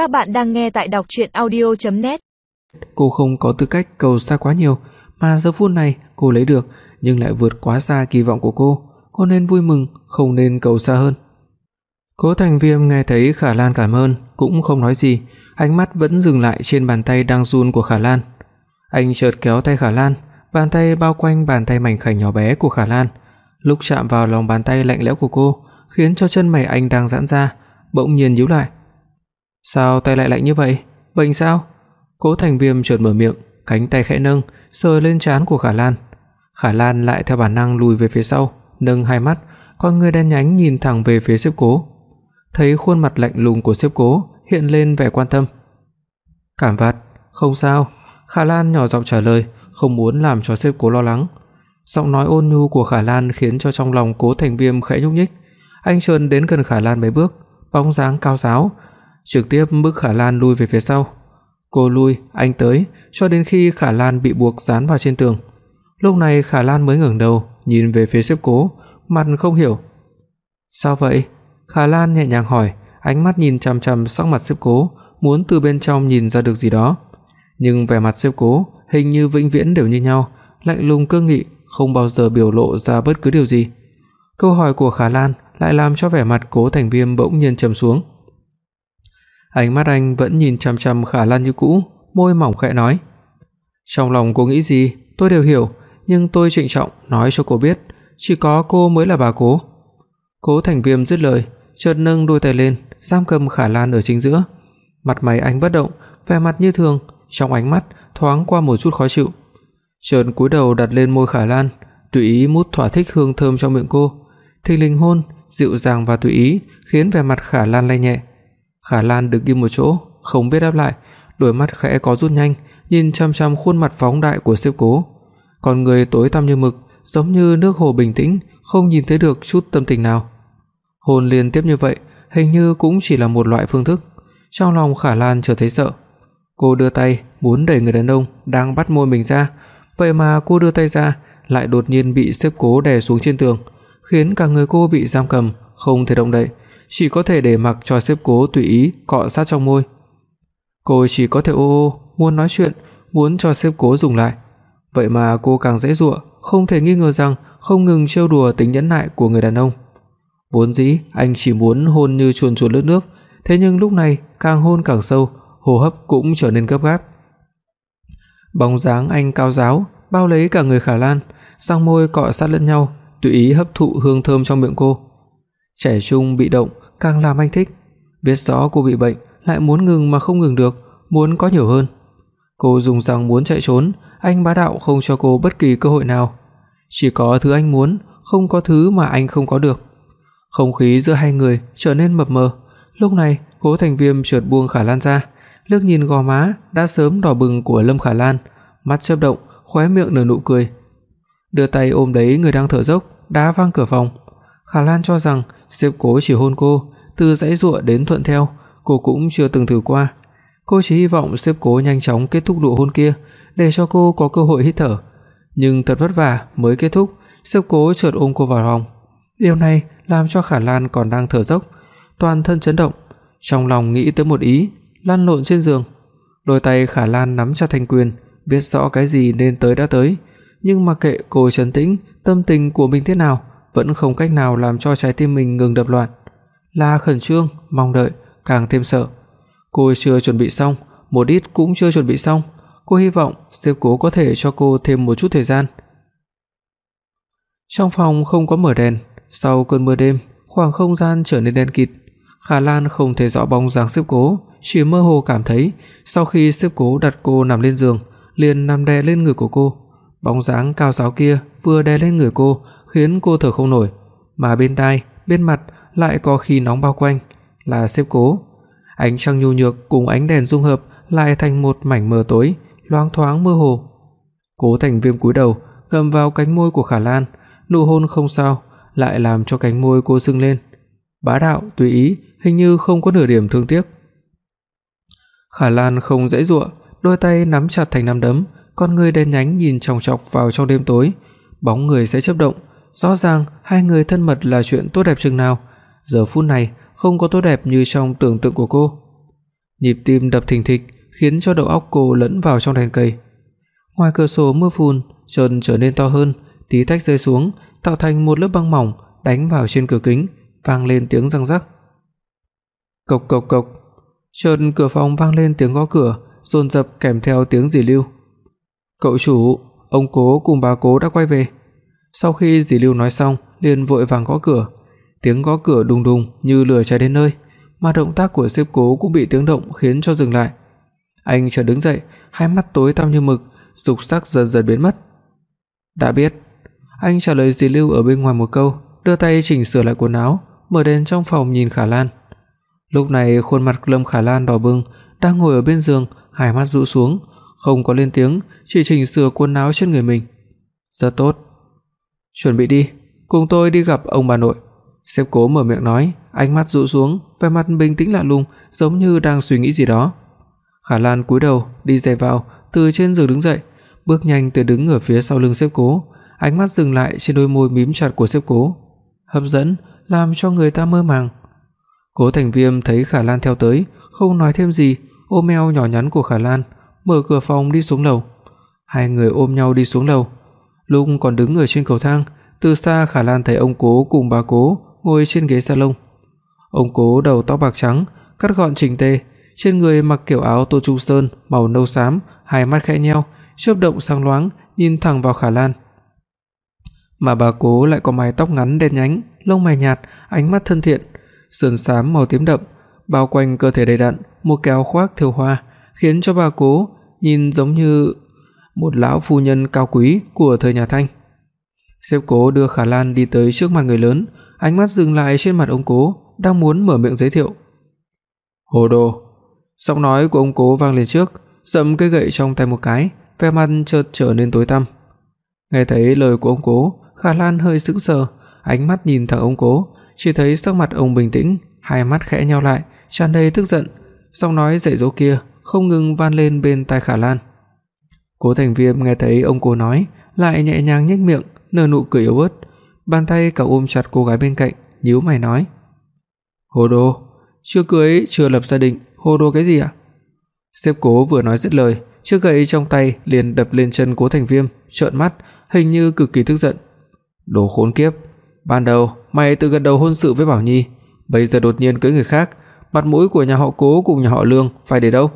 Các bạn đang nghe tại đọc audio net Cô không có tư cách cầu xa quá nhiều, mà giờ phút này cô lấy được nhưng lại vượt quá xa kỳ vọng của cô, cô nên vui mừng, không nên cầu xa hơn. Cố Thành Viêm nghe thấy Khả Lan cảm ơn, cũng không nói gì, ánh mắt vẫn dừng lại trên bàn tay đang run của Khả Lan. Anh chợt kéo tay Khả Lan, bàn tay bao quanh bàn tay mảnh khảnh nhỏ bé của Khả Lan, lúc chạm vào lòng bàn tay lạnh lẽo của cô, khiến cho chân mày anh đang giãn ra, bỗng nhiên nhíu lại. "Sao tay lại lạnh như vậy? Bệnh sao?" Cố Thành Viêm chợt mở miệng, cánh tay khẽ nâng, sờ lên trán của Khả Lan. Khả Lan lại theo bản năng lùi về phía sau, nâng hai mắt, con người đen nhánh nhìn thẳng về phía Sếp Cố. Thấy khuôn mặt lạnh lùng của Sếp Cố hiện lên vẻ quan tâm. "Cảm vặt, không sao." Khả Lan nhỏ giọng trả lời, không muốn làm cho Sếp Cố lo lắng. Giọng nói ôn nhu của Khả Lan khiến cho trong lòng Cố Thành Viêm khẽ nhúc nhích. Anh trườn đến gần Khả Lan mấy bước, bóng dáng cao giáo, trực tiếp bức Khả Lan lui về phía sau. Cô lui, anh tới, cho đến khi Khả Lan bị buộc dán vào trên tường. Lúc này Khả Lan mới ngẩng đầu, nhìn về phía Sếp Cố, mặt không hiểu. "Sao vậy?" Khả Lan nhẹ nhàng hỏi, ánh mắt nhìn chằm chằm sắc mặt Sếp Cố, muốn từ bên trong nhìn ra được gì đó. Nhưng vẻ mặt Sếp Cố hình như vĩnh viễn đều như nhau, lạnh lùng cương nghị, không bao giờ biểu lộ ra bất cứ điều gì. Câu hỏi của Khả Lan lại làm cho vẻ mặt Cố Thành Viêm bỗng nhiên trầm xuống. Ánh mắt anh vẫn nhìn chằm chằm Khả Lan như cũ, môi mỏng khẽ nói: "Trong lòng cô nghĩ gì, tôi đều hiểu, nhưng tôi trịnh trọng nói cho cô biết, chỉ có cô mới là bà Cố." Cố Thành Viêm dứt lời, chợt nâng đôi tay lên, giam cầm Khả Lan ở chính giữa. Mặt mày anh bất động, vẻ mặt như thường, trong ánh mắt thoáng qua một chút khó chịu. Chợt cúi đầu đặt lên môi Khả Lan, tùy ý mút thỏa thích hương thơm trong miệng cô. Thình lình hôn, dịu dàng và tùy ý, khiến vẻ mặt Khả Lan lay nhẹ. Khả Lan đứng im một chỗ, không biết đáp lại, đôi mắt khẽ có rút nhanh, nhìn chăm chăm khuôn mặt phóng đại của Siêu Cố. Con người tối tăm như mực, giống như nước hồ bình tĩnh, không nhìn thấy được chút tâm tình nào. Hôn liên tiếp như vậy, hình như cũng chỉ là một loại phương thức. Trong lòng Khả Lan chợt thấy sợ. Cô đưa tay muốn đẩy người đàn ông đang bắt môi mình ra, vậy mà cô đưa tay ra lại đột nhiên bị Siêu Cố đè xuống trên tường, khiến cả người cô bị giam cầm, không thể động đậy, chỉ có thể để mặc cho sếp Cố tùy ý cọ sát trong môi. Cô chỉ có thể ô ô muốn nói chuyện, muốn cho sếp Cố dùng lại. Vậy mà cô càng dễ dụa, không thể nghi ngờ rằng không ngừng trêu đùa tính nhẫn nại của người đàn ông. Vốn dĩ anh chỉ muốn hôn như chuồn chuồn lướt nước, thế nhưng lúc này càng hôn càng sâu, hô hấp cũng trở nên gấp gáp. Bóng dáng anh cao giáo bao lấy cả người Khả Lan, răng môi cọ sát lẫn nhau, tùy ý hấp thụ hương thơm trong miệng cô. Trẻ trung bị động càng làm anh thích, biết rõ cô bị bệnh lại muốn ngừng mà không ngừng được, muốn có nhiều hơn. Cô dùng răng muốn chạy trốn, anh bá đạo không cho cô bất kỳ cơ hội nào. Chỉ có thứ anh muốn, không có thứ mà anh không có được. Không khí giữa hai người trở nên mập mờ. Lúc này, Cố Thành Viêm chợt buông Khả Lan ra, liếc nhìn gò má đã sớm đỏ bừng của Lâm Khả Lan, mắt chớp động, khóe miệng nở nụ cười. Đưa tay ôm lấy người đang thở dốc, đá văng cửa phòng. Khả Lan cho rằng Diệp Cố chỉ hôn cô, từ dãy dụa đến thuận theo, cô cũng chưa từng thử qua. Cô chỉ hy vọng Diệp Cố nhanh chóng kết thúc nụ hôn kia, để cho cô có cơ hội hít thở. Nhưng thật vất vả mới kết thúc, Diệp Cố chợt ôm cô vào lòng. Điều này làm cho Khả Lan còn đang thở dốc, toàn thân chấn động, trong lòng nghĩ tới một ý, lăn lộn trên giường. Đôi tay Khả Lan nắm chặt thành quyền, biết rõ cái gì nên tới đã tới, nhưng mà kệ cô trấn tĩnh, tâm tình của mình thế nào, vẫn không cách nào làm cho trái tim mình ngừng đập loạn. La khẩn trương, mong đợi, càng thêm sợ. Cô chưa chuẩn bị xong, một ít cũng chưa chuẩn bị xong, cô hy vọng sếp Cố có thể cho cô thêm một chút thời gian. Trong phòng không có mở đèn, sau cơn mưa đêm, khoảng không gian trở nên đen kịt. Khả Lan không thấy rõ bóng dáng sếp Cố, chỉ mơ hồ cảm thấy sau khi sếp Cố đặt cô nằm lên giường, liền nằm đè lên người của cô. Bóng dáng cao giáo kia vừa đè lên người cô, khiến cô thở không nổi, mà bên tai, bên mặt lại có khí nóng bao quanh, là sếp Cố. Ánh trăng nhu nhược cùng ánh đèn dung hợp lại thành một mảnh mờ tối, loáng thoáng mơ hồ. Cố Thành Viêm cúi đầu, gầm vào cánh môi của Khả Lan, nụ hôn không sao, lại làm cho cánh môi cô sưng lên. Bá đạo, tùy ý, hình như không có nửa điểm thương tiếc. Khả Lan không dãy dụa, đôi tay nắm chặt thành nắm đấm, con người đen nhánh nhìn chòng chọc vào trong đêm tối, bóng người sẽ chớp động, rõ ràng hai người thân mật là chuyện tốt đẹp chừng nào, giờ phút này không có tốt đẹp như trong tưởng tượng của cô. Nhịp tim đập thình thịch khiến cho đầu óc cô lẫn vào trong đèn cây. Ngoài cửa sổ mưa phùn trơn trở nên to hơn, tí tách rơi xuống, tạo thành một lớp băng mỏng đánh vào trên cửa kính, vang lên tiếng răng rắc. Cộc cộc cộc, chợt cửa phòng vang lên tiếng gõ cửa, dồn dập kèm theo tiếng dì Lưu. "Cậu chủ, ông Cố cùng bà Cố đã quay về." Sau khi dì Lưu nói xong, liền vội vàng gõ cửa. Tiếng gõ cửa đùng đùng như lửa cháy đến nơi, mà động tác của sếp Cố cũng bị tiếng động khiến cho dừng lại. Anh chợt đứng dậy, hai mắt tối tăm như mực, dục sắc dần dần biến mất. "Đã biết." Anh trả lời dì Lưu ở bên ngoài một câu, đưa tay chỉnh sửa lại quần áo, mở đèn trong phòng nhìn Khả Lan. Lúc này khuôn mặt Lâm Khả Lan đỏ bừng, đang ngồi ở bên giường, hai mắt rũ xuống, không có lên tiếng, chỉ chỉnh sửa quần áo trên người mình. "Rất tốt. Chuẩn bị đi, cùng tôi đi gặp ông bà nội." Sếp Cố mở miệng nói, ánh mắt rũ xuống, vẻ mặt bình tĩnh lạ lùng, giống như đang suy nghĩ gì đó. Khả Lan cúi đầu, đi giày vào, từ trên giường đứng dậy, bước nhanh tới đứng ở phía sau lưng sếp Cố, ánh mắt dừng lại trên đôi môi mím chặt của sếp Cố, hấp dẫn làm cho người ta mơ màng. Cố Thành Viêm thấy Khả Lan theo tới, không nói thêm gì, ôm eo nhỏ nhắn của Khả Lan, mở cửa phòng đi xuống lầu. Hai người ôm nhau đi xuống lầu. Lúc còn đứng ở trên cầu thang, từ xa Khả Lan thấy ông Cố cùng bà Cố ngồi trên ghế salon. Ông Cố đầu tóc bạc trắng, cắt gọn chỉnh tề, trên người mặc kiểu áo tô trung sơn màu nâu xám, hai mắt khẽ nheo, chớp động sáng loáng, nhìn thẳng vào Khả Lan. Mà bà Cố lại có mái tóc ngắn đen nhánh, lông mày nhạt, ánh mắt thân thiện, sườn xám màu tím đậm, bao quanh cơ thể đầy đặn, một cái áo khoác thêu hoa, khiến cho bà Cố nhìn giống như một lão phu nhân cao quý của thời nhà Thanh. Sếp Cố đưa Khả Lan đi tới trước mặt người lớn, ánh mắt dừng lại trên mặt ông Cố, đang muốn mở miệng giới thiệu. "Hồ Đồ." Giọng nói của ông Cố vang lên trước, giẫm cây gậy trong tay một cái, vẻ mặt chợt trở nên tối tăm. Nghe thấy lời của ông Cố, Khả Lan hơi sững sờ, ánh mắt nhìn thẳng ông Cố, chỉ thấy sắc mặt ông bình tĩnh, hai mắt khẽ nheo lại, tràn đầy tức giận, giọng nói dạy dỗ kia không ngừng vang lên bên tai Khả Lan. Cố Thành Viêm nghe thấy ông Cố nói, lại nhẹ nhàng nhếch miệng, nở nụ cười yếu ớt, bàn tay cậu ôm chặt cô gái bên cạnh, nhíu mày nói: "Hồ đồ, chưa cưới, chưa lập gia đình, hồ đồ cái gì ạ?" Sếp Cố vừa nói dứt lời, chiếc gậy trong tay liền đập lên chân Cố Thành Viêm, trợn mắt, hình như cực kỳ tức giận. "Đồ khốn kiếp, ban đầu mày tự gật đầu hôn sự với Bảo Nhi, bây giờ đột nhiên cưới người khác, mặt mũi của nhà họ Cố cùng nhà họ Lương phải để đâu?"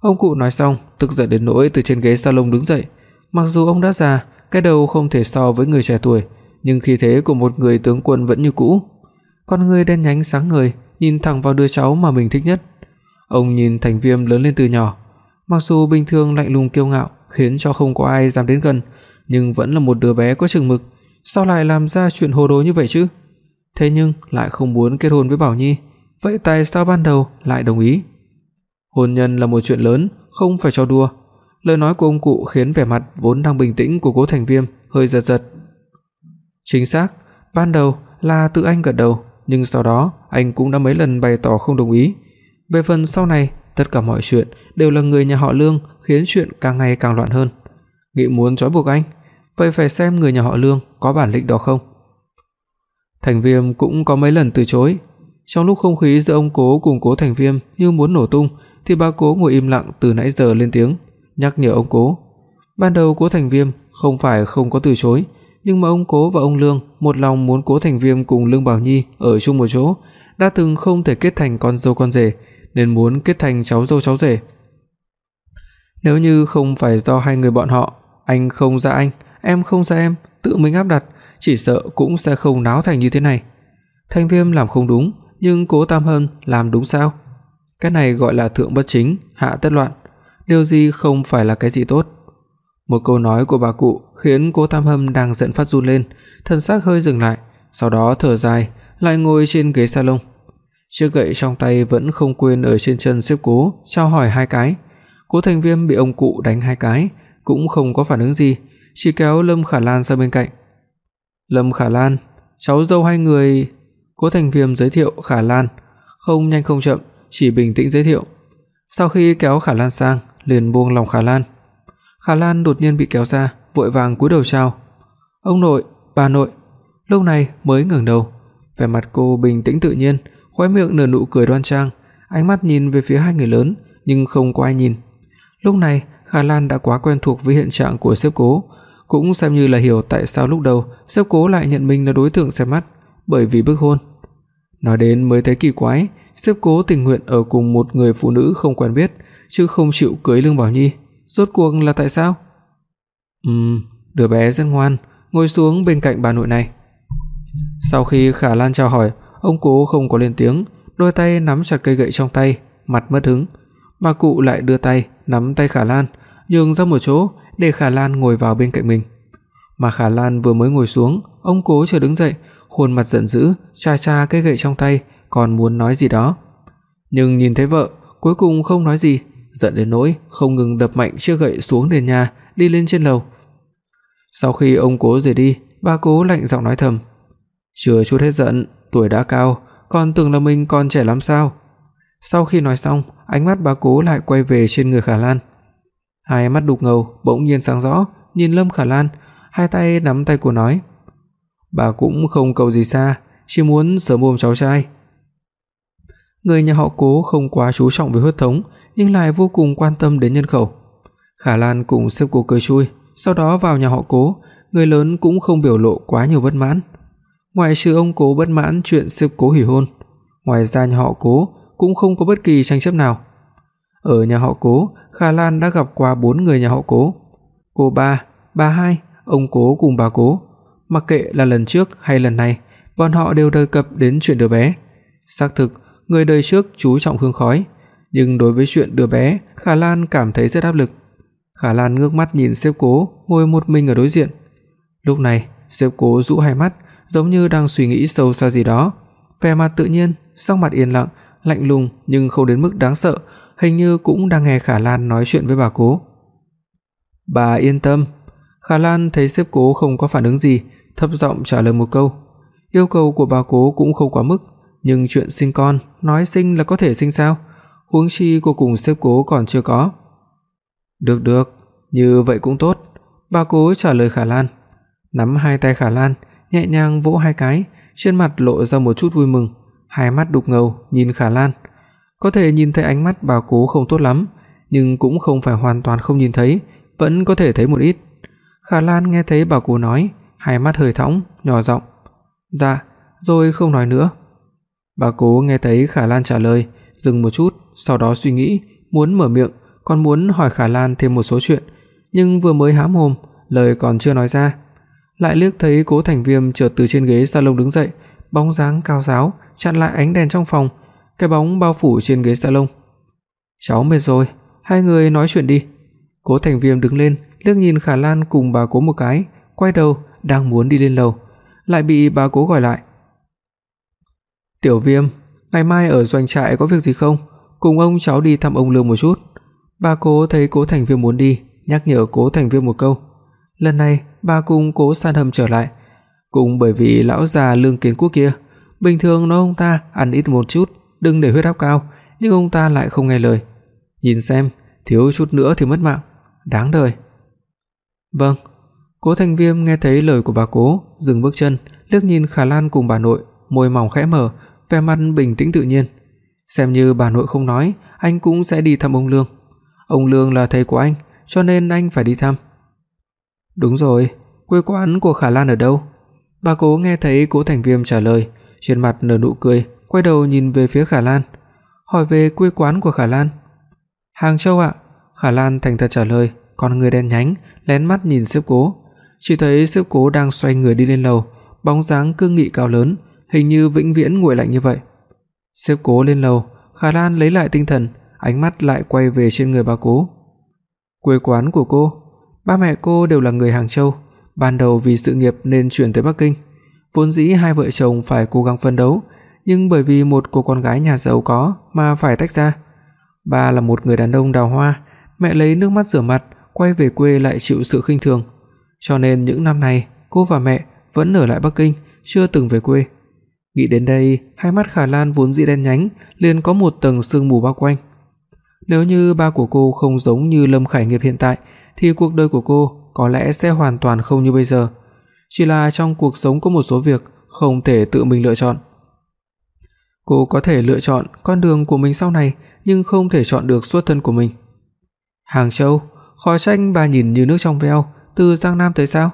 Ông cụ nói xong, tức giận đến nỗi từ trên ghế salon đứng dậy, mặc dù ông đã già, cái đầu không thể so với người trẻ tuổi, nhưng khí thế của một người tướng quân vẫn như cũ. Con người đen nhánh sáng ngời, nhìn thẳng vào đứa cháu mà mình thích nhất. Ông nhìn Thành Viêm lớn lên từ nhỏ, mặc dù bình thường lạnh lùng kiêu ngạo, khiến cho không có ai dám đến gần, nhưng vẫn là một đứa bé có chừng mực, sao lại làm ra chuyện hồ đồ như vậy chứ? Thế nhưng lại không muốn kết hôn với Bảo Nhi, vậy tại sao ban đầu lại đồng ý? Hôn nhân là một chuyện lớn, không phải trò đùa. Lời nói của ông cụ khiến vẻ mặt vốn đang bình tĩnh của Cố Thành Viêm hơi giật giật. Chính xác, ban đầu là tự anh gật đầu, nhưng sau đó anh cũng đã mấy lần bày tỏ không đồng ý. Về phần sau này, tất cả mọi chuyện đều là người nhà họ Lương khiến chuyện càng ngày càng loạn hơn. Nghĩ muốn trói buộc anh, vậy phải xem người nhà họ Lương có bản lĩnh đó không. Thành Viêm cũng có mấy lần từ chối. Trong lúc không khí giữa ông Cố cùng Cố Thành Viêm như muốn nổ tung, thì bà Cố ngồi im lặng từ nãy giờ lên tiếng, nhắc nhở ông Cố. Ban đầu Cố Thành Viêm không phải không có từ chối, nhưng mà ông Cố và ông Lương một lòng muốn Cố Thành Viêm cùng Lương Bảo Nhi ở chung một chỗ, đã từng không thể kết thành con dâu con rể, nên muốn kết thành cháu dâu cháu rể. Nếu như không phải do hai người bọn họ, anh không ra anh, em không ra em, tự mình áp đặt, chỉ sợ cũng sẽ không náo thành như thế này. Thành Viêm làm không đúng, nhưng Cố Tam Hân làm đúng sao? Cái này gọi là thượng bất chính, hạ tất loạn, điều gì không phải là cái gì tốt. Một câu nói của bà cụ khiến Cố Tam Hâm đang giận phát run lên, thân xác hơi dừng lại, sau đó thở dài, lại ngồi trên ghế salon. Chiếc gậy trong tay vẫn không quên ở trên chân xếp Cố, chào hỏi hai cái. Cố Thành Viêm bị ông cụ đánh hai cái, cũng không có phản ứng gì, chỉ kéo Lâm Khả Lan sang bên cạnh. "Lâm Khả Lan, cháu dâu hai người." Cố Thành Viêm giới thiệu Khả Lan, không nhanh không chậm, chỉ bình tĩnh giới thiệu. Sau khi kéo Khả Lan sang, liền buông lòng Khả Lan. Khả Lan đột nhiên bị kéo ra, vội vàng cúi đầu chào. "Ông nội, bà nội." Lúc này mới ngẩng đầu, vẻ mặt cô bình tĩnh tự nhiên, khóe miệng nở nụ cười đoan trang, ánh mắt nhìn về phía hai người lớn, nhưng không có ai nhìn. Lúc này, Khả Lan đã quá quen thuộc với hiện trạng của sếp Cố, cũng xem như là hiểu tại sao lúc đầu sếp Cố lại nhận mình là đối tượng xem mắt, bởi vì bức hôn. Nói đến mới thấy kỳ quái, sếp Cố tình nguyện ở cùng một người phụ nữ không quen biết, chứ không chịu cưới Lương Bảo Nhi, rốt cuộc là tại sao? Ừm, đứa bé rất ngoan, ngồi xuống bên cạnh bà nội này. Sau khi Khả Lan chào hỏi, ông Cố không có lên tiếng, đôi tay nắm chặt cây gậy trong tay, mặt mất hứng. Bà cụ lại đưa tay nắm tay Khả Lan, nhường ra một chỗ để Khả Lan ngồi vào bên cạnh mình. Mà Khả Lan vừa mới ngồi xuống, ông Cố chưa đứng dậy, khuôn mặt giận dữ, cha cha cây gậy trong tay, còn muốn nói gì đó. Nhưng nhìn thấy vợ, cuối cùng không nói gì, giận đến nỗi không ngừng đập mạnh chiếc gậy xuống nền nhà, đi lên trên lầu. Sau khi ông Cố rời đi, bà Cố lạnh giọng nói thầm: "Chưa chút hết giận, tuổi đã cao, còn tưởng là mình còn trẻ lắm sao?" Sau khi nói xong, ánh mắt bà Cố lại quay về trên người Khả Lan. Hai mắt đục ngầu bỗng nhiên sáng rõ, nhìn Lâm Khả Lan, hai tay nắm tay cô nói: "Bà cũng không cầu gì xa, chỉ muốn sớm ôm cháu trai." Người nhà họ Cố không quá chú trọng về huyết thống, nhưng lại vô cùng quan tâm đến nhân khẩu. Khả Lan cùng sếp cô cười chui, sau đó vào nhà họ Cố, người lớn cũng không biểu lộ quá nhiều bất mãn. Ngoài trừ ông Cố bất mãn chuyện sếp Cố hủy hôn, ngoài ra nhà họ Cố cũng không có bất kỳ tranh chấp nào. Ở nhà họ Cố, Khả Lan đã gặp qua bốn người nhà họ Cố. Cô ba, bà hai, ông Cố cùng bà Cố. Mặc kệ là lần trước hay lần này, bọn họ đều đề cập đến chuyện đứa bé. Xác thực, người đời trước chú trọng hương khói, nhưng đối với chuyện đứa bé, Khả Lan cảm thấy rất áp lực. Khả Lan ngước mắt nhìn sếp Cố ngồi một mình ở đối diện. Lúc này, sếp Cố dụ hai mắt, giống như đang suy nghĩ sâu xa gì đó, vẻ mặt tự nhiên, sắc mặt yên lặng, lạnh lùng nhưng không đến mức đáng sợ, hình như cũng đang nghe Khả Lan nói chuyện với bà Cố. "Bà yên tâm." Khả Lan thấy sếp Cố không có phản ứng gì, thấp giọng trả lời một câu. Yêu cầu của bà Cố cũng không quá mức, nhưng chuyện sinh con, nói sinh là có thể sinh sao? Huống chi cô cùng sếp Cố còn chưa có. "Được được, như vậy cũng tốt." Bà Cố trả lời Khả Lan, nắm hai tay Khả Lan, nhẹ nhàng vỗ hai cái, trên mặt lộ ra một chút vui mừng hai mắt đục ngầu nhìn Khả Lan. Có thể nhìn thấy ánh mắt bà Cố không tốt lắm, nhưng cũng không phải hoàn toàn không nhìn thấy, vẫn có thể thấy một ít. Khả Lan nghe thấy bà Cố nói, hai mắt hơi thõng, nhỏ giọng, "Dạ." Rồi không nói nữa. Bà Cố nghe thấy Khả Lan trả lời, dừng một chút, sau đó suy nghĩ, muốn mở miệng, còn muốn hỏi Khả Lan thêm một số chuyện, nhưng vừa mới há mồm, lời còn chưa nói ra, lại liếc thấy Cố Thành Viêm chợt từ trên ghế salon đứng dậy, bóng dáng cao ráo chặn lại ánh đèn trong phòng, cái bóng bao phủ trên ghế salon. "Cháu mệt rồi, hai người nói chuyện đi." Cố Thành Viêm đứng lên, liếc nhìn Khả Lan cùng bà Cố một cái, quay đầu đang muốn đi lên lầu, lại bị bà Cố gọi lại. "Tiểu Viêm, ngày mai ở doanh trại có việc gì không? Cùng ông cháu đi thăm ông Lương một chút." Bà Cố thấy Cố Thành Viêm muốn đi, nhắc nhở Cố Thành Viêm một câu. Lần này, bà cùng Cố San Hâm trở lại, cũng bởi vì lão già Lương Kiến Quốc kia Bình thường nói ông ta ăn ít một chút, đừng để huyết áp cao, nhưng ông ta lại không nghe lời. Nhìn xem, thiếu chút nữa thì mất mạng, đáng đời. Vâng. Cố Thành Viêm nghe thấy lời của bà Cố, dừng bước chân, liếc nhìn Khả Lan cùng bà nội, môi mỏng khẽ mở, vẻ mặt bình tĩnh tự nhiên. Xem như bà nội không nói, anh cũng sẽ đi thăm ông Lương. Ông Lương là thầy của anh, cho nên anh phải đi thăm. Đúng rồi, quê quán của Khả Lan ở đâu? Bà Cố nghe thấy Cố Thành Viêm trả lời, trên mặt nở nụ cười, quay đầu nhìn về phía Khả Lan, hỏi về quê quán của Khả Lan. "Hàng Châu ạ." Khả Lan thành thật trả lời, con người đen nhánh lén mắt nhìn sếp Cố, chỉ thấy sếp Cố đang xoay người đi lên lầu, bóng dáng cương nghị cao lớn, hình như vĩnh viễn nguội lạnh như vậy. Sếp Cố lên lầu, Khả Lan lấy lại tinh thần, ánh mắt lại quay về trên người bà Cố. Quê quán của cô, ba mẹ cô đều là người Hàng Châu, ban đầu vì sự nghiệp nên chuyển tới Bắc Kinh. Vốn dĩ hai vợ chồng phải cố gắng phấn đấu, nhưng bởi vì một cô con gái nhà giàu có mà phải tách ra. Ba là một người đàn ông đào hoa, mẹ lấy nước mắt rửa mặt, quay về quê lại chịu sự khinh thường. Cho nên những năm này, cô và mẹ vẫn ở lại Bắc Kinh, chưa từng về quê. Nghĩ đến đây, hai mắt Khả Lan vốn dĩ đen nhánh, liền có một tầng sương mù bao quanh. Nếu như ba của cô không giống như Lâm Khải Nghiệp hiện tại, thì cuộc đời của cô có lẽ sẽ hoàn toàn không như bây giờ chỉ là trong cuộc sống có một số việc không thể tự mình lựa chọn. Cô có thể lựa chọn con đường của mình sau này, nhưng không thể chọn được xuất thân của mình. Hàng Châu, khó trách bà nhìn như nước trong veo, từ Giang Nam tới sao?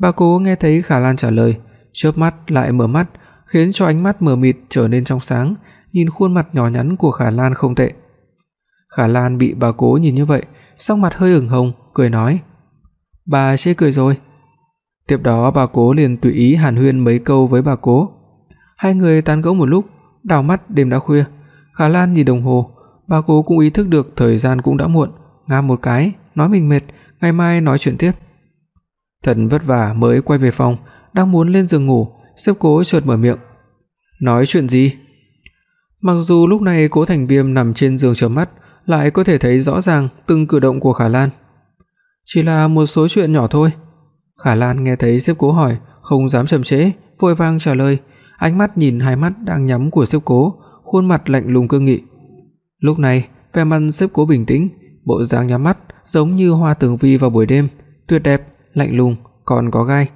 Bà Cố nghe thấy Khả Lan trả lời, chớp mắt lại mở mắt, khiến cho ánh mắt mờ mịt trở nên trong sáng, nhìn khuôn mặt nhỏ nhắn của Khả Lan không tệ. Khả Lan bị bà Cố nhìn như vậy, sắc mặt hơi ửng hồng, cười nói: "Bà chê cười rồi." Tiếp đó bà Cố liền tùy ý hàn huyên mấy câu với bà Cố. Hai người tán gẫu một lúc, đảo mắt đêm đã khuya. Khả Lan nhìn đồng hồ, bà Cố cũng ý thức được thời gian cũng đã muộn, ngáp một cái, nói mình mệt, ngày mai nói chuyện tiếp. Thần vất vả mới quay về phòng, đang muốn lên giường ngủ, sếp Cố chợt mở miệng. "Nói chuyện gì?" Mặc dù lúc này Cố Thành Viêm nằm trên giường chớp mắt, lại có thể thấy rõ ràng từng cử động của Khả Lan. "Chỉ là một số chuyện nhỏ thôi." Khả Lan nghe thấy sếp Cố hỏi, không dám chậm trễ, vội vàng trả lời, ánh mắt nhìn hai mắt đang nhắm của sếp Cố, khuôn mặt lạnh lùng cương nghị. Lúc này, vẻ mặt sếp Cố bình tĩnh, bộ dáng nhắm mắt giống như hoa tường vi vào buổi đêm, tuyệt đẹp, lạnh lùng, còn có gai.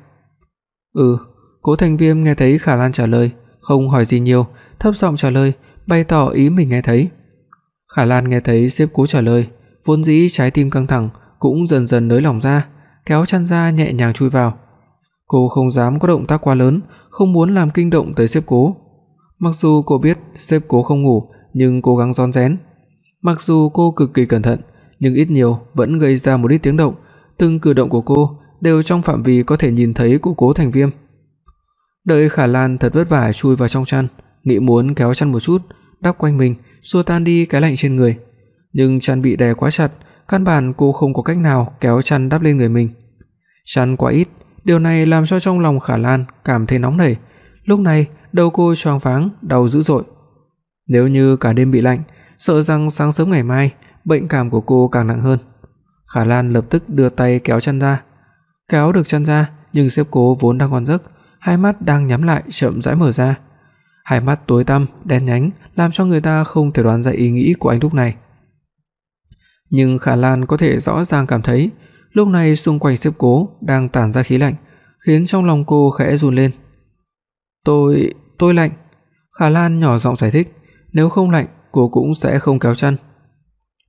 "Ừ." Cố Thành Viêm nghe thấy Khả Lan trả lời, không hỏi gì nhiều, thấp giọng trả lời, bày tỏ ý mình nghe thấy. Khả Lan nghe thấy sếp Cố trả lời, vốn dĩ trái tim căng thẳng cũng dần dần nới lỏng ra, kéo chăn ra nhẹ nhàng chui vào. Cô không dám có động tác quá lớn, không muốn làm kinh động tới sếp Cố. Mặc dù cô biết sếp Cố không ngủ, nhưng cố gắng rón rén. Mặc dù cô cực kỳ cẩn thận, nhưng ít nhiều vẫn gây ra một ít tiếng động, từng cử động của cô đều trong phạm vi có thể nhìn thấy của Cố Thành Viêm. Đợi Khả Lan thật vất vả chui vào trong chăn, nghĩ muốn kéo chăn một chút, đắp quanh mình, xua tan đi cái lạnh trên người, nhưng chăn bị đè quá chặt, căn bản cô không có cách nào kéo chăn đắp lên người mình. Chăn quá ít, điều này làm cho trong lòng Khả Lan cảm thấy nóng nảy. Lúc này, đầu cô choáng váng, đau dữ dội. Nếu như cả đêm bị lạnh, sợ rằng sáng sớm ngày mai bệnh cảm của cô càng nặng hơn. Khả Lan lập tức đưa tay kéo chăn ra. Kéo được chăn ra, nhưng sếp Cố vốn đang còn giấc, hai mắt đang nhắm lại chậm rãi mở ra. Hai mắt tối tăm, đen nhánh, làm cho người ta không thể đoán ra ý nghĩ của anh lúc này. Nhưng Khả Lan có thể rõ ràng cảm thấy, lúc này xung quanh xếp cố đang tản ra khí lạnh, khiến trong lòng cô khẽ run lên. "Tôi, tôi lạnh." Khả Lan nhỏ giọng giải thích, nếu không lạnh, cô cũng sẽ không kéo chăn.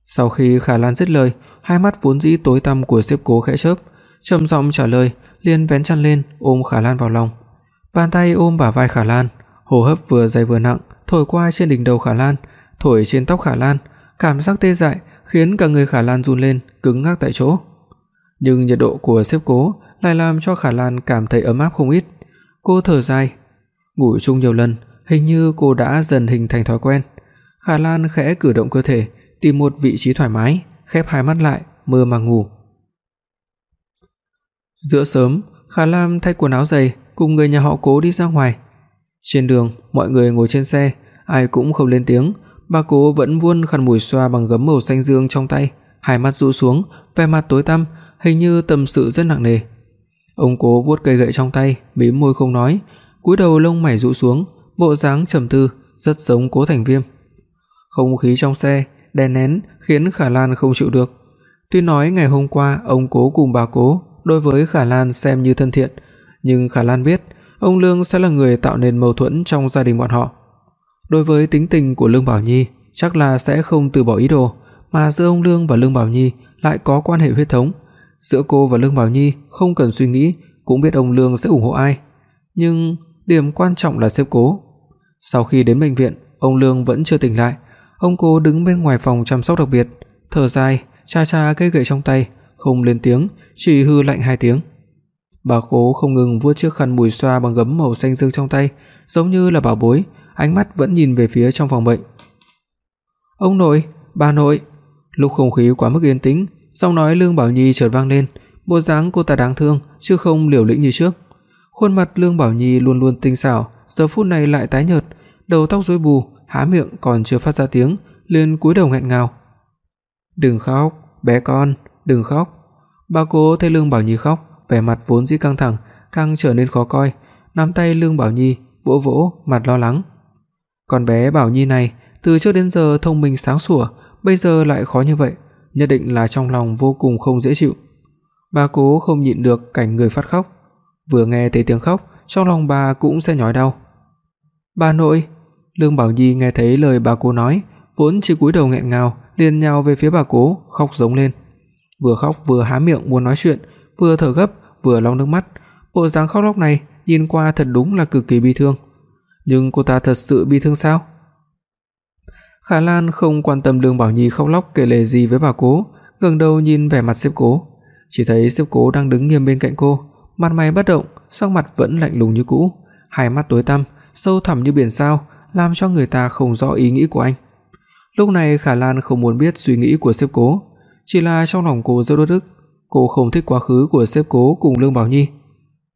Sau khi Khả Lan dứt lời, hai mắt vốn dĩ tối tăm của xếp cố khẽ chớp, trầm giọng trả lời, liền vén chăn lên, ôm Khả Lan vào lòng. Bàn tay ôm bả vai Khả Lan, hô hấp vừa dày vừa nặng, thổi qua trên đỉnh đầu Khả Lan, thổi trên tóc Khả Lan, cảm giác tê dại khiến cả người Khả Lan run lên, cứng ngắc tại chỗ. Nhưng nhiệt độ của xếp cố lại làm cho Khả Lan cảm thấy ấm áp không ít. Cô thở dài, ngủ chung nhiều lần, hình như cô đã dần hình thành thói quen. Khả Lan khẽ cử động cơ thể, tìm một vị trí thoải mái, khép hai mắt lại, mơ màng ngủ. Giữa sớm, Khả Lam thay quần áo dày, cùng người nhà họ Cố đi ra ngoài. Trên đường, mọi người ngồi trên xe, ai cũng không lên tiếng, bà Cố vẫn vuốt khăn mùi xoa bằng gấm màu xanh dương trong tay, hai mắt rũ xuống, vẻ mặt tối tăm, hình như tâm sự rất nặng nề. Ông Cố vuốt cây gậy trong tay, mím môi không nói, cúi đầu lông mày rũ xuống, bộ dáng trầm tư, rất giống Cố Thành Viêm. Không khí trong xe đè nén khiến Khả Lan không chịu được. Tuy nói ngày hôm qua ông Cố cùng bà Cố đối với Khả Lan xem như thân thiện, nhưng Khả Lan biết ông Lương sẽ là người tạo nên mâu thuẫn trong gia đình bọn họ. Đối với tính tình của Lương Bảo Nhi, chắc là sẽ không từ bỏ ý đồ, mà giữa ông Lương và Lương Bảo Nhi lại có quan hệ huyết thống. Giữa cô và Lương Bảo Nhi không cần suy nghĩ cũng biết ông Lương sẽ ủng hộ ai. Nhưng điểm quan trọng là xếp cố. Sau khi đến bệnh viện, ông Lương vẫn chưa tỉnh lại. Ông cố đứng bên ngoài phòng chăm sóc đặc biệt, thở dài, cha cha cây gậy trong tay, không lên tiếng, chỉ hừ lạnh hai tiếng. Bà Cố không ngừng vuốt chiếc khăn mùi xoa bằng gấm màu xanh dương trong tay, giống như là bảo bối, ánh mắt vẫn nhìn về phía trong phòng bệnh. "Ông nội, bà nội." Lúc không khí quá mức yên tĩnh, giọng nói Lương Bảo Nhi chợt vang lên, bộ dáng cô ta đáng thương chứ không liều lĩnh như trước. Khuôn mặt Lương Bảo Nhi luôn luôn tinh xảo, giờ phút này lại tái nhợt, đầu tóc rối bù, há miệng còn chưa phát ra tiếng, liền cúi đầu nghẹn ngào. "Đừng khóc, bé con, đừng khóc." Bà cố thấy Lương Bảo Nhi khóc, vẻ mặt vốn dĩ căng thẳng càng trở nên khó coi, nắm tay Lương Bảo Nhi, vỗ vỗ, mặt lo lắng. Con bé Bảo Nhi này từ trước đến giờ thông minh sáng sủa, bây giờ lại khó như vậy, nhất định là trong lòng vô cùng không dễ chịu. Bà cố không nhịn được cảnh người phát khóc, vừa nghe thấy tiếng khóc, trong lòng bà cũng sẽ nhói đau. "Bà nội." Lương Bảo Nhi nghe thấy lời bà cố nói, vốn chỉ cúi đầu nghẹn ngào, liền nhào về phía bà cố, khóc giống lên. Vừa khóc vừa há miệng muốn nói chuyện, vừa thở gấp, vừa lau nước mắt. Bộ dáng khóc lóc này nhìn qua thật đúng là cực kỳ bi thương. Nhưng cô ta thật sự bi thương sao? Khả Lan không quan tâm Lương Bảo Nhi khóc lóc kể lể gì với bà cố, ngẩng đầu nhìn vẻ mặt sếp cố, chỉ thấy sếp cố đang đứng nghiêm bên cạnh cô, mặt mày bất động, sắc mặt vẫn lạnh lùng như cũ, hai mắt tối tăm, sâu thẳm như biển sao, làm cho người ta không rõ ý nghĩ của anh. Lúc này Khả Lan không muốn biết suy nghĩ của sếp Cố, chỉ là trong lòng cô rất uất ức, cô không thích quá khứ của sếp Cố cùng Lương Bảo Nhi.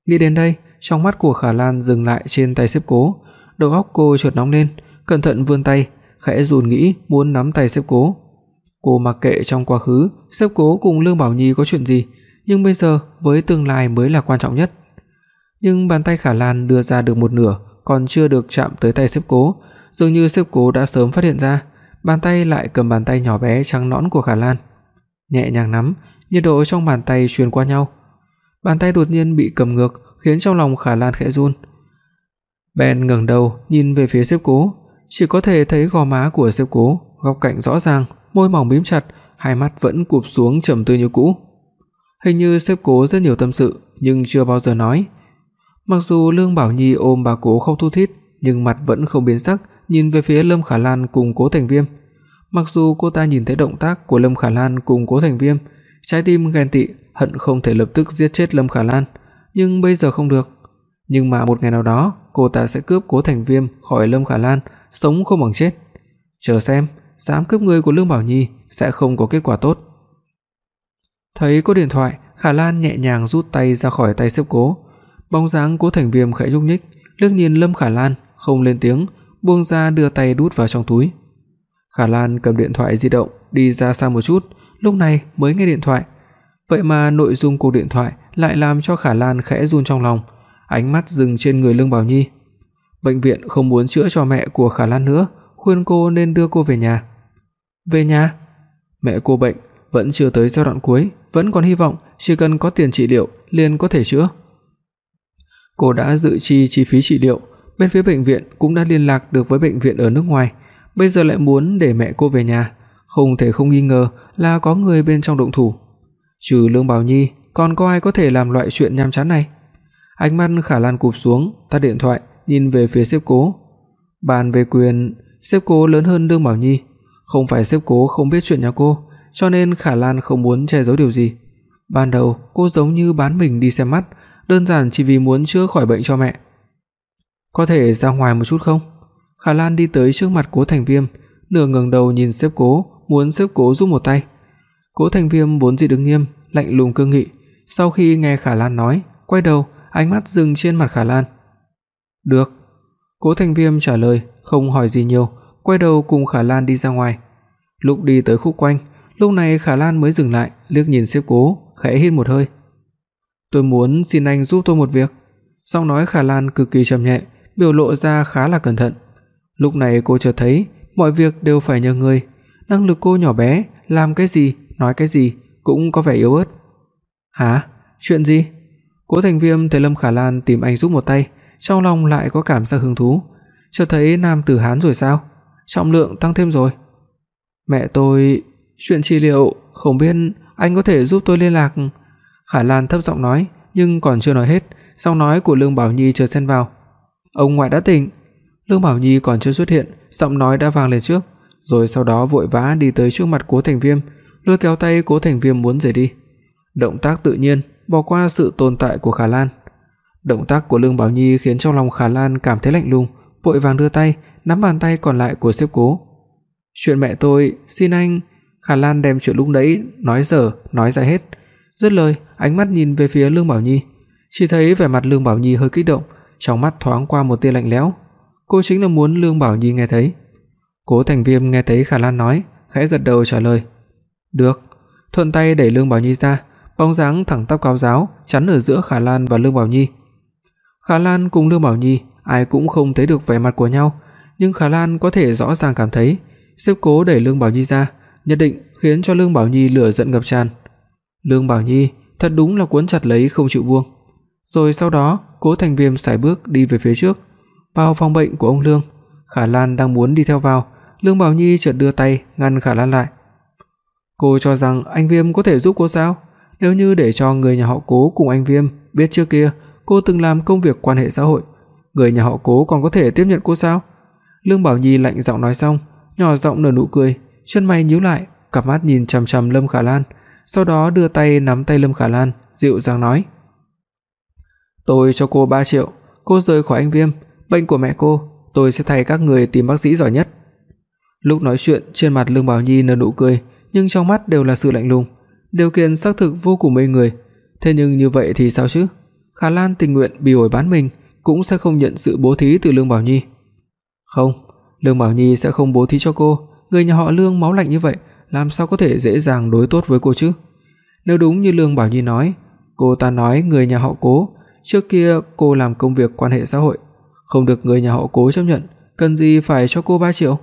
Nghĩ đến đây, trong mắt của Khả Lan dừng lại trên tay sếp Cố, đầu óc cô chợt nóng lên, cẩn thận vươn tay, khẽ run nghĩ muốn nắm tay sếp Cố. Cô mặc kệ trong quá khứ sếp Cố cùng Lương Bảo Nhi có chuyện gì, nhưng bây giờ với tương lai mới là quan trọng nhất. Nhưng bàn tay Khả Lan đưa ra được một nửa, còn chưa được chạm tới tay sếp Cố, dường như sếp Cố đã sớm phát hiện ra, bàn tay lại cầm bàn tay nhỏ bé trắng nõn của Khả Lan, nhẹ nhàng nắm, nhiệt độ trong bàn tay truyền qua nhau. Bàn tay đột nhiên bị cầm ngược, khiến trong lòng Khả Lan khẽ run. Ben ngẩng đầu nhìn về phía xếp Cố, chỉ có thể thấy gò má của xếp Cố, góc cạnh rõ ràng, môi mỏng mím chặt, hai mắt vẫn cụp xuống trầm tư như cũ. Hình như xếp Cố rất nhiều tâm sự, nhưng chưa bao giờ nói. Mặc dù Lương Bảo Nhi ôm bà Cố không thu thít, nhưng mặt vẫn không biến sắc, nhìn về phía Lâm Khả Lan cùng Cố Thành Viêm. Mặc dù cô ta nhìn thấy động tác của Lâm Khả Lan cùng Cố Thành Viêm, trái tim ghen tị, hận không thể lập tức giết chết Lâm Khả Lan, nhưng bây giờ không được. Nhưng mà một ngày nào đó, cô ta sẽ cướp Cố Thành Viêm khỏi Lâm Khả Lan, sống không bằng chết. Chờ xem, dám cướp người của Lương Bảo Nhi sẽ không có kết quả tốt. Thấy có điện thoại, Khả Lan nhẹ nhàng rút tay ra khỏi tay xếp Cố. Bóng dáng Cố Thành Viêm khẽ nhúc nhích, liếc nhìn Lâm Khả Lan, không lên tiếng, buông ra đưa tay đút vào trong túi. Khả Lan cầm điện thoại di động đi ra xa một chút, lúc này mới nghe điện thoại. Vậy mà nội dung cuộc điện thoại lại làm cho Khả Lan khẽ run trong lòng, ánh mắt dừng trên người Lương Bảo Nhi. Bệnh viện không muốn chữa cho mẹ của Khả Lan nữa, khuyên cô nên đưa cô về nhà. Về nhà? Mẹ cô bệnh, vẫn chưa tới giai đoạn cuối, vẫn còn hy vọng, chỉ cần có tiền trị liệu liền có thể chữa. Cô đã dự chi chi phí trị liệu, bên phía bệnh viện cũng đã liên lạc được với bệnh viện ở nước ngoài, bây giờ lại muốn để mẹ cô về nhà, không thể không nghi ngờ là có người bên trong động thủ. Trừ Lương Bảo Nhi, còn có ai có thể làm loại chuyện nham chán này? Ánh mắt Khả Lan cụp xuống, tắt điện thoại, nhìn về phía sếp Cố. Bàn về quyền, sếp Cố lớn hơn Lương Bảo Nhi, không phải sếp Cố không biết chuyện nhà cô, cho nên Khả Lan không muốn che giấu điều gì. Ban đầu, cô giống như bán mình đi xem mắt, đơn giản chỉ vì muốn chữa khỏi bệnh cho mẹ. Có thể ra ngoài một chút không? Khả Lan đi tới trước mặt Cố Thành Viêm, nửa ngẩng đầu nhìn sếp Cố, muốn xếp Cố giúp một tay. Cố Thành Viêm vốn dĩ đứng nghiêm, lạnh lùng cương nghị, sau khi nghe Khả Lan nói, quay đầu, ánh mắt dừng trên mặt Khả Lan. "Được." Cố Thành Viêm trả lời, không hỏi gì nhiều, quay đầu cùng Khả Lan đi ra ngoài. Lúc đi tới khúc quanh, lúc này Khả Lan mới dừng lại, liếc nhìn sếp Cố, khẽ hít một hơi. "Tôi muốn xin anh giúp tôi một việc." Giọng nói Khả Lan cực kỳ trầm nhẹ, biểu lộ ra khá là cẩn thận. Lúc này cô chợt thấy, mọi việc đều phải nhờ người, năng lực cô nhỏ bé, làm cái gì, nói cái gì cũng có vẻ yếu ớt. "Hả? Chuyện gì?" Cố Thành Viêm thấy Lâm Khả Lan tìm anh giúp một tay, trong lòng lại có cảm giác hứng thú, chợt thấy nam tử Hán rồi sao? Trọng lượng tăng thêm rồi. Mẹ tôi, chuyện trị liệu, không biết anh có thể giúp tôi liên lạc. Khả Lan thấp giọng nói, nhưng còn chưa nói hết, giọng nói của Lương Bảo Nhi chợt xen vào. Ông ngoại đã tỉnh. Lương Bảo Nhi còn chưa xuất hiện, giọng nói đã vang lên trước, rồi sau đó vội vã đi tới trước mặt Cố Thành Viêm, lôi kéo tay Cố Thành Viêm muốn rời đi. Động tác tự nhiên, bỏ qua sự tồn tại của Khả Lan. Động tác của Lương Bảo Nhi khiến trong lòng Khả Lan cảm thấy lạnh lùng, vội vàng đưa tay nắm bàn tay còn lại của sếp Cố. "Chuyện mẹ tôi, xin anh." Khả Lan đem chuyện lúc nãy nói dở, nói ra hết. Dứt lời, ánh mắt nhìn về phía Lương Bảo Nhi, chỉ thấy vẻ mặt Lương Bảo Nhi hơi kích động, trong mắt thoáng qua một tia lạnh lẽo. Cô chính là muốn Lương Bảo Nhi nghe thấy. Cố Thành Viêm nghe thấy Khả Lan nói, khẽ gật đầu trả lời. "Được." Thuận tay đẩy Lương Bảo Nhi ra, bóng dáng thẳng tắp cao giáo chắn ở giữa Khả Lan và Lương Bảo Nhi. Khả Lan cùng Lương Bảo Nhi ai cũng không thấy được vẻ mặt của nhau, nhưng Khả Lan có thể rõ ràng cảm thấy, xếp cố đẩy Lương Bảo Nhi ra, nhất định khiến cho Lương Bảo Nhi lửa giận ngập tràn. Lương Bảo Nhi thật đúng là cuốn chặt lấy không chịu buông. Rồi sau đó, Cố Thành Viêm sải bước đi về phía trước, vào phòng bệnh của ông Lương. Khả Lan đang muốn đi theo vào, Lương Bảo Nhi chợt đưa tay ngăn Khả Lan lại. Cô cho rằng anh Viêm có thể giúp cô sao? Nếu như để cho người nhà họ Cố cùng anh Viêm biết trước kia cô từng làm công việc quan hệ xã hội, người nhà họ Cố còn có thể tiếp nhận cô sao? Lương Bảo Nhi lạnh giọng nói xong, nhỏ giọng nở nụ cười, chân mày nhíu lại, cặp mắt nhìn chằm chằm Lâm Khả Lan, sau đó đưa tay nắm tay Lâm Khả Lan, dịu dàng nói: "Tôi cho cô 3 triệu, cô rời khỏi anh Viêm, bệnh của mẹ cô, tôi sẽ thay các người tìm bác sĩ giỏi nhất." Lúc nói chuyện, trên mặt Lương Bảo Nhi nở nụ cười, nhưng trong mắt đều là sự lạnh lùng. Điều kiện xác thực vô cùng mê người, thế nhưng như vậy thì sao chứ? Khả Lan tình nguyện bị ổi bán mình cũng sẽ không nhận sự bố thí từ Lương Bảo Nhi. Không, Lương Bảo Nhi sẽ không bố thí cho cô, người nhà họ Lương máu lạnh như vậy, làm sao có thể dễ dàng đối tốt với cô chứ? Nếu đúng như Lương Bảo Nhi nói, cô ta nói người nhà họ Cố, trước kia cô làm công việc quan hệ xã hội, không được người nhà họ Cố chấp nhận, cần gì phải cho cô 3 triệu?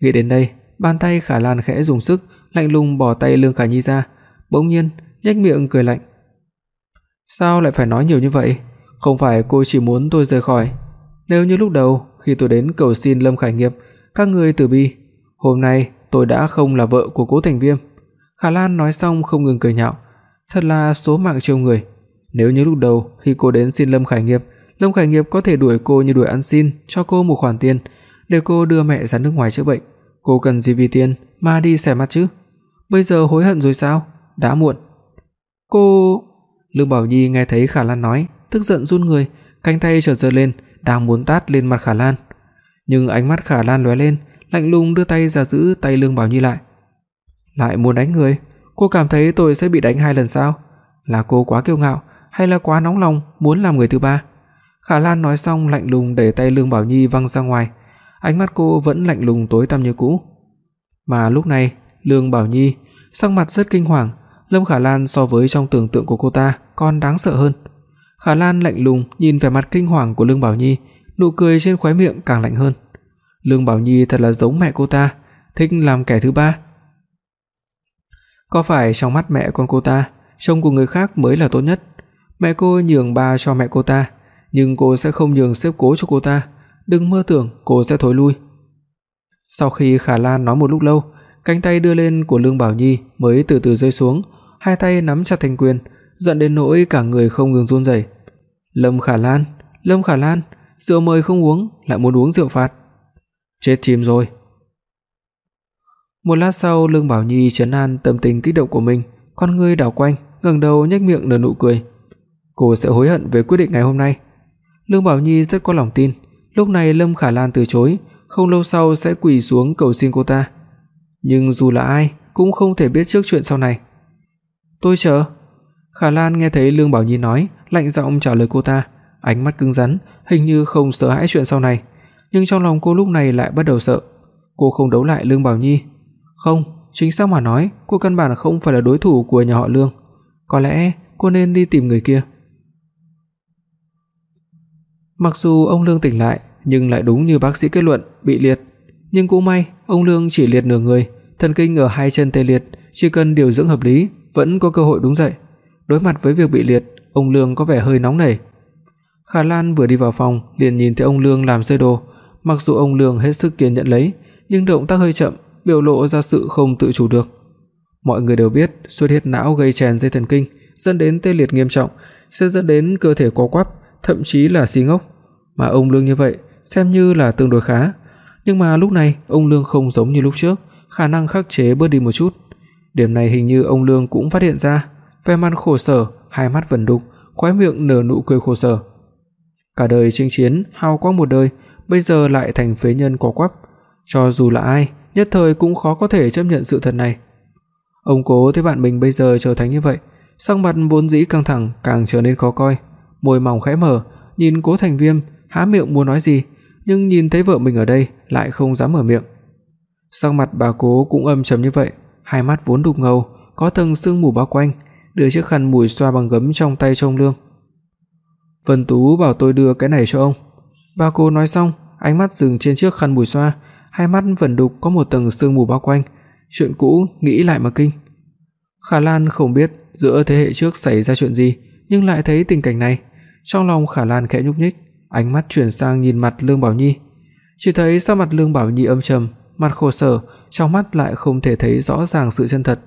Nghĩ đến đây, bàn tay Khả Lan khẽ dùng sức, lạnh lùng bỏ tay Lương Khả Nhi ra, bỗng nhiên nhếch miệng cười lạnh. Sao lại phải nói nhiều như vậy? Không phải cô chỉ muốn tôi rời khỏi. Nếu như lúc đầu khi tôi đến cầu xin Lâm Khải Nghiệp, các ngươi từ bi, hôm nay tôi đã không là vợ của Cố Thành Viêm. Khả Lan nói xong không ngừng cười nhạo, thật là số mạng trêu người. Nếu như lúc đầu khi cô đến xin Lâm Khải Nghiệp, Lâm Khải Nghiệp có thể đuổi cô như đuổi ăn xin, cho cô một khoản tiền để cô đưa mẹ ra nước ngoài chữa bệnh, cô cần gì vì tiền mà đi xẻ mặt chứ? Bây giờ hối hận rồi sao? Đã muộn. Cô Lương Bảo Nhi nghe thấy Khả Lan nói, tức giận run người, cánh tay chợt giơ lên, đang muốn tát lên mặt Khả Lan. Nhưng ánh mắt Khả Lan lóe lên, lạnh lùng đưa tay ra giữ tay Lương Bảo Nhi lại. Lại muốn đánh người? Cô cảm thấy tôi sẽ bị đánh hai lần sao? Là cô quá kiêu ngạo hay là quá nóng lòng muốn làm người thứ ba? Khả Lan nói xong lạnh lùng đẩy tay Lương Bảo Nhi văng ra ngoài, ánh mắt cô vẫn lạnh lùng tối tăm như cũ. Mà lúc này, Lương Bảo Nhi sắc mặt rất kinh hoàng, Lâm Khả Lan so với trong tưởng tượng của cô ta còn đáng sợ hơn. Khả Lan lạnh lùng nhìn vẻ mặt kinh hoàng của Lương Bảo Nhi, nụ cười trên khóe miệng càng lạnh hơn. Lương Bảo Nhi thật là giống mẹ cô ta, thích làm kẻ thứ ba. Có phải trong mắt mẹ con cô ta, chồng của người khác mới là tốt nhất? Mẹ cô nhường ba cho mẹ cô ta, nhưng cô sẽ không nhường xếp cố cho cô ta, đừng mơ tưởng cô sẽ thối lui. Sau khi Khả Lan nói một lúc lâu, cánh tay đưa lên của Lương Bảo Nhi mới từ từ rơi xuống, hai tay nắm chặt thành quyền, giận đến nỗi cả người không ngừng run rẩy. Lâm Khả Lan, Lâm Khả Lan, rượu mời không uống, lại muốn uống rượu phạt. Chết chìm rồi. Một lát sau, Lương Bảo Nhi trấn an tâm tình kích động của mình, con ngươi đảo quanh, ngẩng đầu nhếch miệng nở nụ cười. Cô sẽ hối hận về quyết định ngày hôm nay. Lương Bảo Nhi rất có lòng tin, lúc này Lâm Khả Lan từ chối, không lâu sau sẽ quỳ xuống cầu xin cô ta. Nhưng dù là ai cũng không thể biết trước chuyện sau này. "Tôi chờ." Khả Lan nghe thấy Lương Bảo Nhi nói, lạnh giọng trả lời cô ta, ánh mắt cứng rắn, hình như không sợ hãi chuyện sau này, nhưng trong lòng cô lúc này lại bắt đầu sợ. Cô không đấu lại Lương Bảo Nhi. Không, chính xác mà nói, cô căn bản không phải là đối thủ của nhà họ Lương. Có lẽ cô nên đi tìm người kia. Mặc dù ông Lương tỉnh lại, nhưng lại đúng như bác sĩ kết luận bị liệt, nhưng cũng may, ông Lương chỉ liệt nửa người, thần kinh ở hai chân tê liệt, chỉ cần điều dưỡng hợp lý vẫn có cơ hội đứng dậy. Đối mặt với việc bị liệt, ông Lương có vẻ hơi nóng nảy. Khả Lan vừa đi vào phòng, liền nhìn thấy ông Lương làm rơi đồ, mặc dù ông Lương hết sức kiên nhẫn lấy, nhưng động tác hơi chậm, biểu lộ ra sự không tự chủ được. Mọi người đều biết, xuất huyết não gây chèn dây thần kinh, dẫn đến tê liệt nghiêm trọng, sẽ dẫn đến cơ thể co quắp, thậm chí là si ngốc. Mà ông Lương như vậy, xem như là tương đối khá, nhưng mà lúc này ông Lương không giống như lúc trước, khả năng khắc chế bớt đi một chút. Điểm này hình như ông Lương cũng phát hiện ra, vẻ mặt khổ sở, hai mắt vẩn đục, khóe miệng nở nụ cười khổ sở. Cả đời chinh chiến, hao quang một đời, bây giờ lại thành phế nhân có quắp, cho dù là ai, nhất thời cũng khó có thể chấp nhận sự thật này. Ông Cố thấy bạn mình bây giờ trở thành như vậy, sắc mặt vốn dĩ căng thẳng càng trở nên khó coi, môi mỏng khẽ mở, nhìn Cố Thành Viêm, há miệng muốn nói gì, nhưng nhìn thấy vợ mình ở đây lại không dám mở miệng. Sắc mặt bà Cố cũng âm trầm như vậy, hai mắt vốn đục ngầu, có tầng sương mù bao quanh, đưa chiếc khăn mùi xoa bằng gấm trong tay trông lương. Vân Tú bảo tôi đưa cái này cho ông. Bà cô nói xong, ánh mắt dừng trên chiếc khăn mùi xoa, hai mắt vẫn đục có một tầng sương mù bao quanh, chuyện cũ nghĩ lại mà kinh. Khả Lan không biết giữa thế hệ trước xảy ra chuyện gì, nhưng lại thấy tình cảnh này, trong lòng Khả Lan khẽ nhúc nhích, ánh mắt chuyển sang nhìn mặt Lương Bảo Nhi. Chỉ thấy sắc mặt Lương Bảo Nhi âm trầm, mặt khổ sở, trong mắt lại không thể thấy rõ ràng sự chân thật.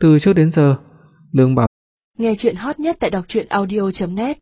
Từ trước đến giờ, Lương Bảo Nghe truyện hot nhất tại doctruyenaudio.net